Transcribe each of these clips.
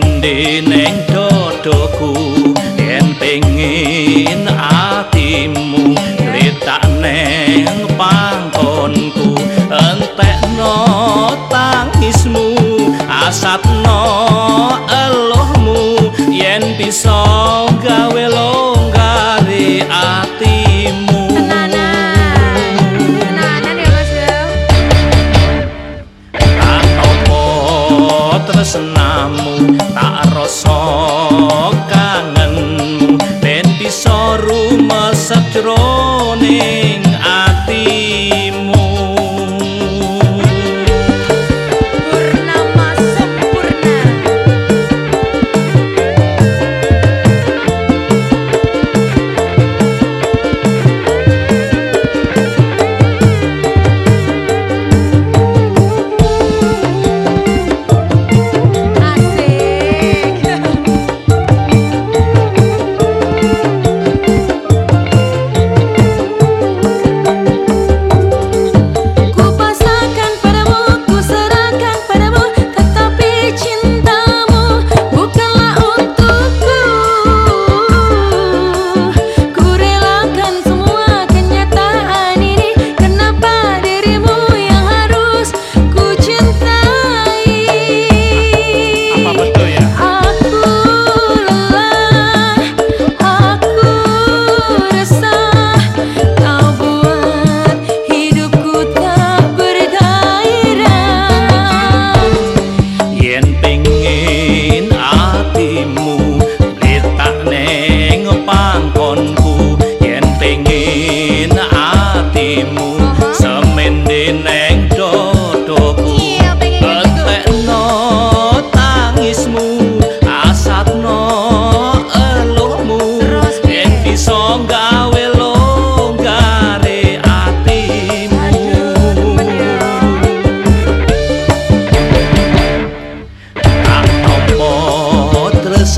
nhìn đi nén trôi tresnamu tak rasa kangenmu ben bisa rumesep jroning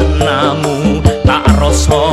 Mas Unang